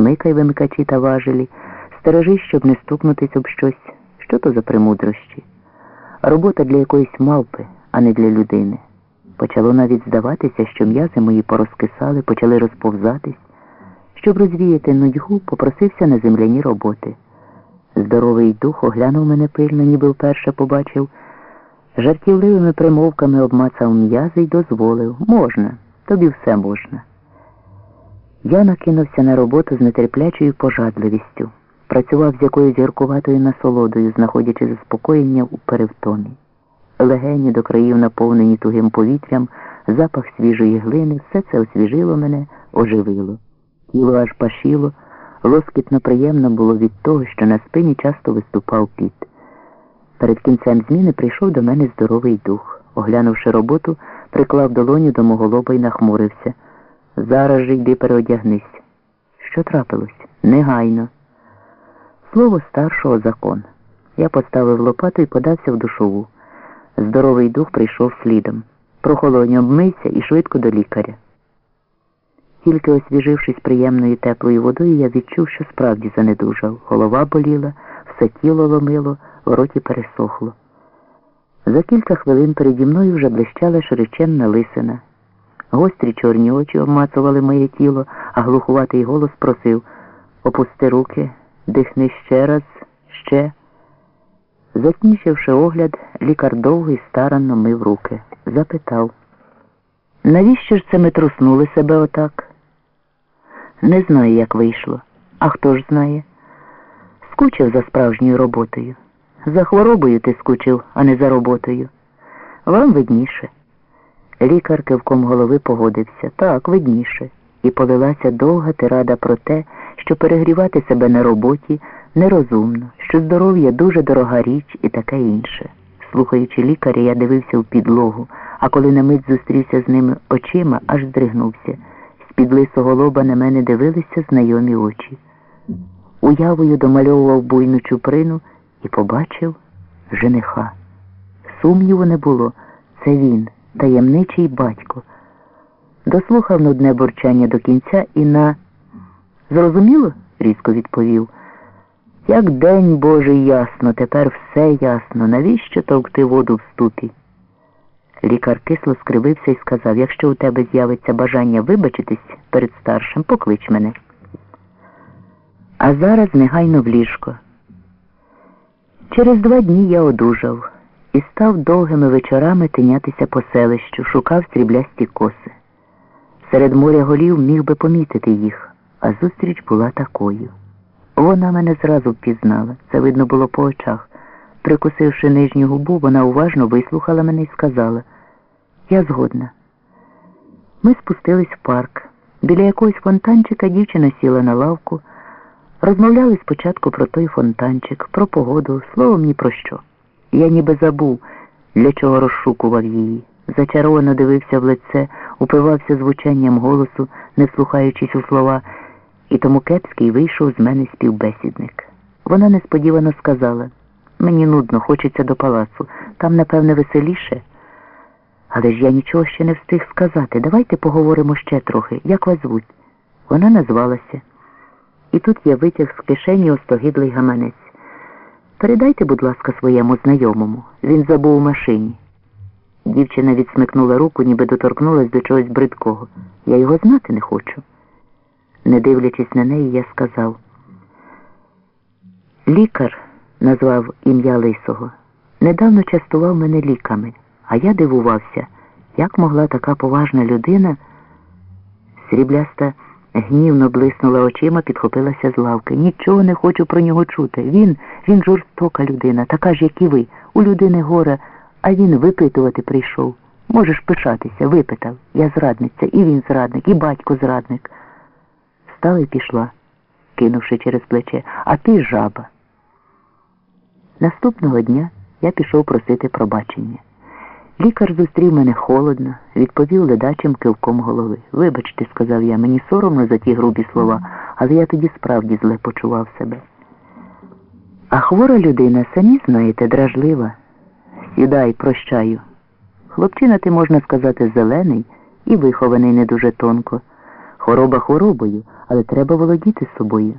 смикай вимикачі та важелі, стережись, щоб не стукнутись об щось. Що то за примудрощі? Робота для якоїсь мавпи, а не для людини. Почало навіть здаватися, що м'язи мої порозкисали, почали розповзатись. Щоб розвіяти нудьгу, попросився на земляні роботи. Здоровий дух оглянув мене пильно, ніби вперше побачив. Жартівливими примовками обмацав м'язи й дозволив. Можна, тобі все можна. Я накинувся на роботу з нетерплячою пожадливістю. Працював з якоюсь гіркуватою насолодою, знаходячи заспокоєння у перевтомі. Легені до країв наповнені тугим повітрям, запах свіжої глини, все це освіжило мене, оживило. Тіло аж пашіло, лоскітно приємно було від того, що на спині часто виступав піт. Перед кінцем зміни прийшов до мене здоровий дух. Оглянувши роботу, приклав долоню до мого лоба і нахмурився. Зараз же йди переодягнись. Що трапилось? Негайно. Слово старшого закон. Я поставив лопату і подався в душову. Здоровий дух прийшов слідом. Прохолонь обмився і швидко до лікаря. Тільки освіжившись приємною теплою водою, я відчув, що справді занедужав. Голова боліла, все тіло ломило, в роті пересохло. За кілька хвилин переді мною вже блищала широченна лисина. Гострі чорні очі обмацували моє тіло, а глухуватий голос просив опусти руки, дихни ще раз, ще. Закінчивши огляд, лікар довго і старанно мив руки. Запитав, навіщо ж це ми труснули себе отак? Не знаю, як вийшло. А хто ж знає? Скучив за справжньою роботою. За хворобою ти скучив, а не за роботою. Вам видніше. Лікар кивком голови погодився. Так, видніше. І полилася довга тирада про те, що перегрівати себе на роботі нерозумно, що здоров'я дуже дорога річ і таке інше. Слухаючи лікаря, я дивився в підлогу, а коли на мить зустрівся з ними очима, аж здригнувся. З-під лисого лоба на мене дивилися знайомі очі. Уявою домальовував буйну чуприну і побачив жениха. Сумніву не було. Це він, таємничий батько. Дослухав нудне бурчання до кінця і на зрозуміло? різко відповів. Як день Божий ясно, тепер все ясно. Навіщо товкти воду в ступі? Лікар кисло скривився і сказав, якщо у тебе з'явиться бажання вибачитись перед старшим, поклич мене. А зараз негайно в ліжко. Через два дні я одужав і став довгими вечорами тинятися по селищу, шукав сріблясті коси. Серед моря голів міг би помітити їх, а зустріч була такою. Вона мене зразу впізнала, це видно було по очах. Прикусивши нижню губу, вона уважно вислухала мене і сказала Я згодна. Ми спустились в парк. Біля якогось фонтанчика дівчина сіла на лавку. Розмовляли спочатку про той фонтанчик, про погоду, словом ні про що. Я ніби забув, для чого розшукував її. Зачаровано дивився в лице, упивався звучанням голосу, не вслухаючись у слова, і тому кепський вийшов з мене співбесідник. Вона несподівано сказала мені нудно, хочеться до палацу, там, напевне, веселіше. Але ж я нічого ще не встиг сказати. Давайте поговоримо ще трохи. Як вас звуть? Вона назвалася. І тут я витяг з кишені остогидлий гаманець. Передайте, будь ласка, своєму знайомому. Він забув у машині. Дівчина відсмикнула руку, ніби доторкнулась до чогось бридкого. Я його знати не хочу. Не дивлячись на неї, я сказав. Лікар, назвав ім'я Лисого, недавно частував мене ліками, а я дивувався, як могла така поважна людина срібляста. Гнівно блиснула очима, підхопилася з лавки. Нічого не хочу про нього чути. Він, він жорстока людина, така ж, як і ви. У людини горе, а він випитувати прийшов. Можеш пишатися, випитав. Я зрадниця, і він зрадник, і батько зрадник. Стала і пішла, кинувши через плече, а ти жаба. Наступного дня я пішов просити пробачення. Лікар зустрів мене холодно, відповів ледачим кивком голови. Вибачте, сказав я, мені соромно за ті грубі слова, але я тоді справді зле почував себе. А хвора людина, самі знаєте, дражлива. Сідай, прощаю. Хлопчина, ти, можна сказати, зелений і вихований не дуже тонко. Хвороба хворобою, але треба володіти собою.